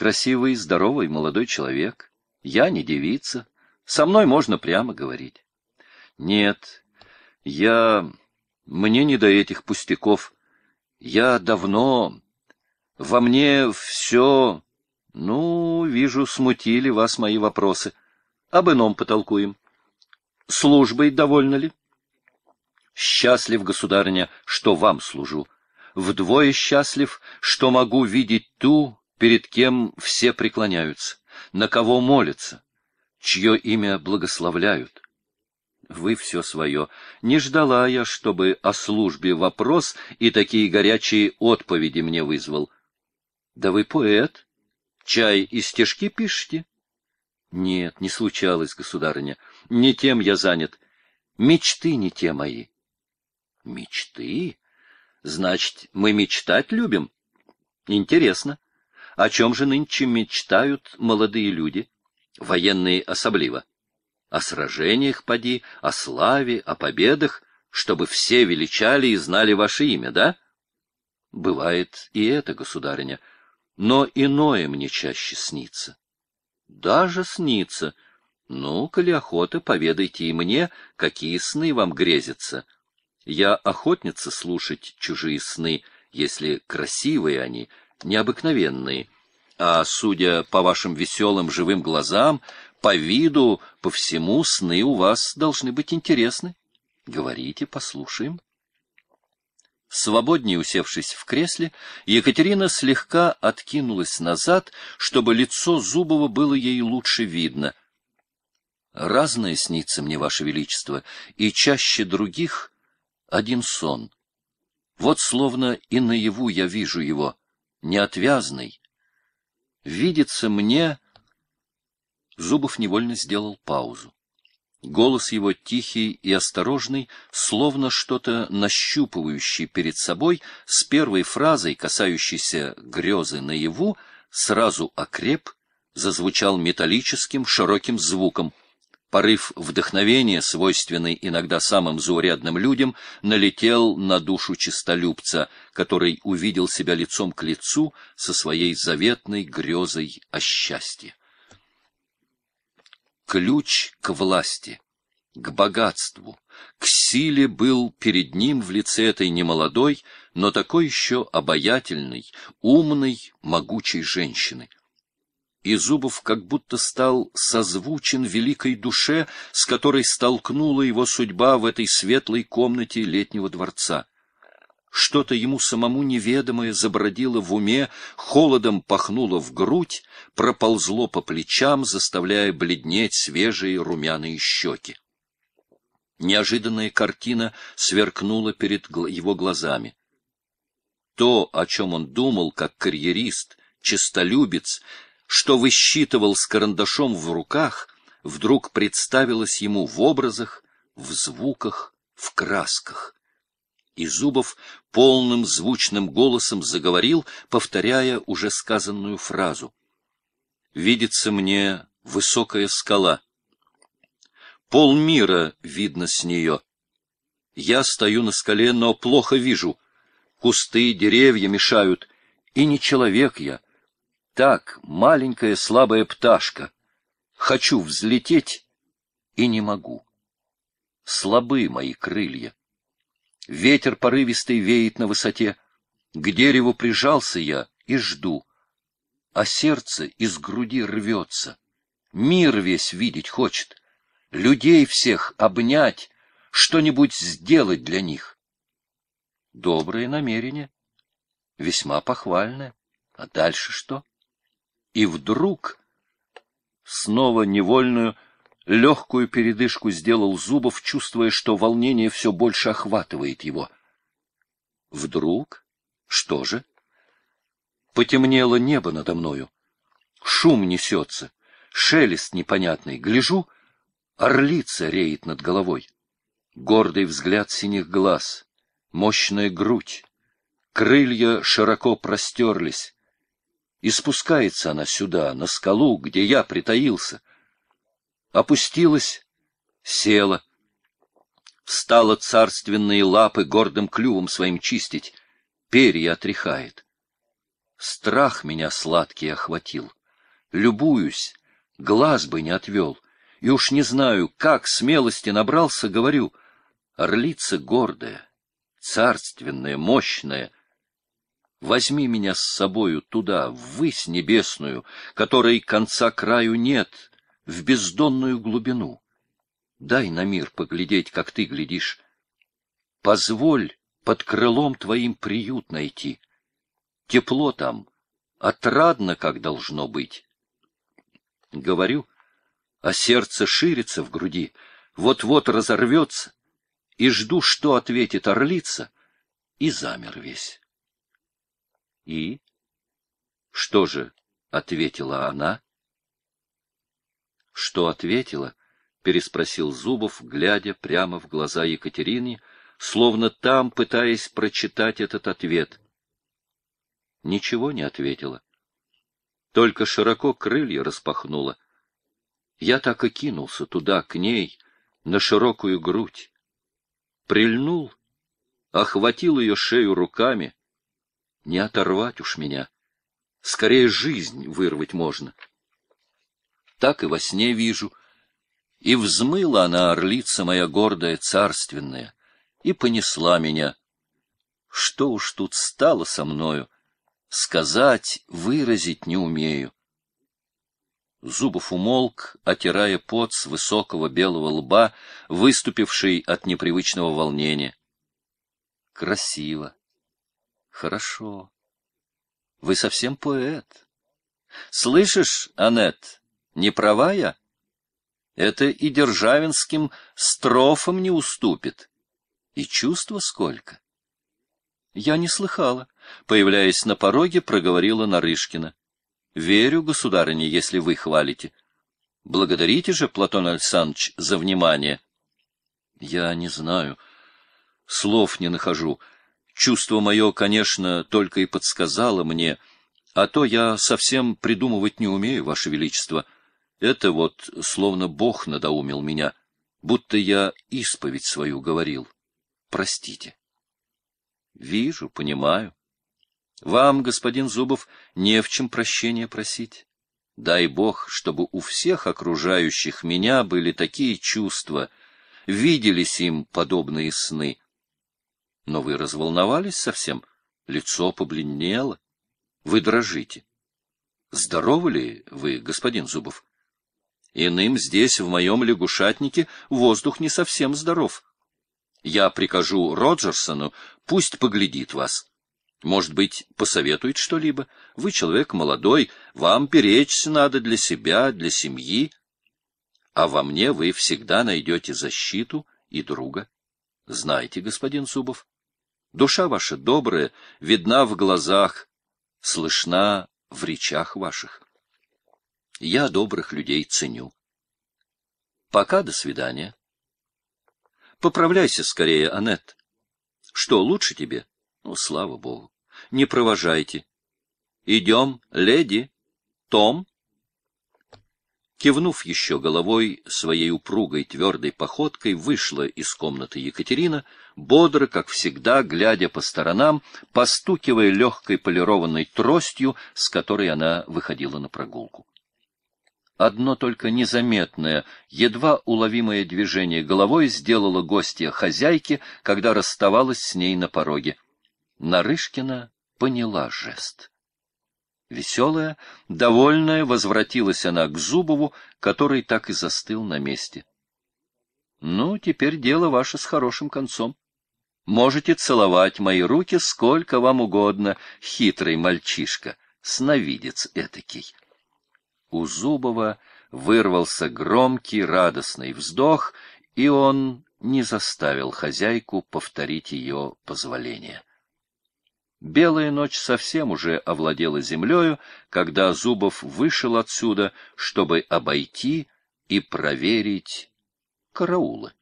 красивый, здоровый молодой человек. Я не девица. Со мной можно прямо говорить. Нет, я... Мне не до этих пустяков. Я давно... Во мне все... Ну, вижу, смутили вас мои вопросы. Об ином потолкуем. Службой довольны ли? Счастлив, государыня, что вам служу. Вдвое счастлив, что могу видеть ту, перед кем все преклоняются, на кого молятся, чье имя благословляют. Вы все свое. Не ждала я, чтобы о службе вопрос и такие горячие отповеди мне вызвал. Да вы поэт. Чай и стишки пишете? Нет, не случалось, государыня. Не тем я занят. Мечты не те мои. Мечты? Значит, мы мечтать любим? Интересно. О чем же нынче мечтают молодые люди? Военные особливо. О сражениях поди, о славе, о победах, чтобы все величали и знали ваше имя, да? Бывает и это, государыня, но иное мне чаще снится. Даже снится. Ну, коли охота, поведайте и мне, какие сны вам грезятся. Я охотница слушать чужие сны, если красивые они, необыкновенные. А судя по вашим веселым живым глазам, по виду, по всему, сны у вас должны быть интересны. Говорите, послушаем. Свободнее усевшись в кресле, Екатерина слегка откинулась назад, чтобы лицо Зубова было ей лучше видно. Разное снится мне, Ваше Величество, и чаще других один сон. Вот словно и наяву я вижу его, неотвязный. Видится мне... Зубов невольно сделал паузу. Голос его тихий и осторожный, словно что-то нащупывающий перед собой, с первой фразой, касающейся грезы наяву, сразу окреп, зазвучал металлическим широким звуком. Порыв вдохновения, свойственный иногда самым заурядным людям, налетел на душу чистолюбца, который увидел себя лицом к лицу со своей заветной грезой о счастье ключ к власти, к богатству, к силе был перед ним в лице этой немолодой, но такой еще обаятельной, умной, могучей женщины. И Зубов как будто стал созвучен великой душе, с которой столкнула его судьба в этой светлой комнате летнего дворца. Что-то ему самому неведомое забродило в уме, холодом пахнуло в грудь, проползло по плечам, заставляя бледнеть свежие румяные щеки. Неожиданная картина сверкнула перед его глазами. То, о чем он думал, как карьерист, честолюбец, что высчитывал с карандашом в руках, вдруг представилось ему в образах, в звуках, в красках и Зубов полным звучным голосом заговорил, повторяя уже сказанную фразу. «Видится мне высокая скала. Полмира видно с нее. Я стою на скале, но плохо вижу. Кусты, деревья мешают, и не человек я. Так, маленькая слабая пташка. Хочу взлететь и не могу. Слабы мои крылья. Ветер порывистый веет на высоте. К дереву прижался я и жду. А сердце из груди рвется. Мир весь видеть хочет. Людей всех обнять, что-нибудь сделать для них. Доброе намерение. Весьма похвальное. А дальше что? И вдруг, снова невольную, Легкую передышку сделал Зубов, чувствуя, что волнение все больше охватывает его. Вдруг? Что же? Потемнело небо надо мною. Шум несется, шелест непонятный. Гляжу, орлица реет над головой. Гордый взгляд синих глаз, мощная грудь, крылья широко простерлись. И спускается она сюда, на скалу, где я притаился — опустилась, села, стала царственные лапы гордым клювом своим чистить, перья отряхает. Страх меня сладкий охватил. Любуюсь, глаз бы не отвел. И уж не знаю, как смелости набрался, говорю, орлица гордая, царственная, мощная, возьми меня с собою туда, ввысь небесную, которой конца краю нет, в бездонную глубину. Дай на мир поглядеть, как ты глядишь. Позволь под крылом твоим приют найти. Тепло там, отрадно, как должно быть. Говорю, а сердце ширится в груди, вот-вот разорвется, и жду, что ответит орлица, и замер весь. И? Что же ответила она? Что ответила? переспросил Зубов, глядя прямо в глаза Екатерине, словно там пытаясь прочитать этот ответ. Ничего не ответила. Только широко крылья распахнула. Я так и кинулся туда, к ней, на широкую грудь. Прильнул, охватил ее шею руками. Не оторвать уж меня. Скорее жизнь вырвать можно. Так и во сне вижу. И взмыла она, орлица моя гордая, царственная, и понесла меня. Что уж тут стало со мною? Сказать, выразить не умею. Зубов умолк, отирая пот с высокого белого лба, выступивший от непривычного волнения. Красиво. Хорошо. Вы совсем поэт. Слышишь, Анет, не права я? Это и державинским строфам не уступит. И чувства сколько? Я не слыхала. Появляясь на пороге, проговорила Нарышкина. Верю, государыне, если вы хвалите. Благодарите же, Платон Александрович, за внимание. Я не знаю. Слов не нахожу. Чувство мое, конечно, только и подсказало мне, а то я совсем придумывать не умею, Ваше Величество. Это вот словно Бог надоумил меня, будто я исповедь свою говорил. Простите. Вижу, понимаю. Вам, господин Зубов, не в чем прощения просить. Дай Бог, чтобы у всех окружающих меня были такие чувства, виделись им подобные сны. Но вы разволновались совсем, лицо побледнело, вы дрожите. Здоровы ли вы, господин Зубов? Иным здесь, в моем лягушатнике, воздух не совсем здоров. Я прикажу Роджерсону, пусть поглядит вас. Может быть, посоветует что-либо? Вы человек молодой, вам беречься надо для себя, для семьи. А во мне вы всегда найдете защиту и друга. Знайте, господин Зубов, душа ваша добрая, видна в глазах, слышна в речах ваших. Я добрых людей ценю. Пока до свидания. Поправляйся скорее, Аннет. Что, лучше тебе? Ну, слава богу. Не провожайте. Идем, леди. Том. Кивнув еще головой, своей упругой твердой походкой вышла из комнаты Екатерина, бодро, как всегда, глядя по сторонам, постукивая легкой полированной тростью, с которой она выходила на прогулку. Одно только незаметное, едва уловимое движение головой сделало гостья хозяйки, когда расставалась с ней на пороге. Нарышкина поняла жест. Веселая, довольная, возвратилась она к Зубову, который так и застыл на месте. — Ну, теперь дело ваше с хорошим концом. Можете целовать мои руки сколько вам угодно, хитрый мальчишка, сновидец этакий. У Зубова вырвался громкий радостный вздох, и он не заставил хозяйку повторить ее позволение. Белая ночь совсем уже овладела землею, когда Зубов вышел отсюда, чтобы обойти и проверить караулы.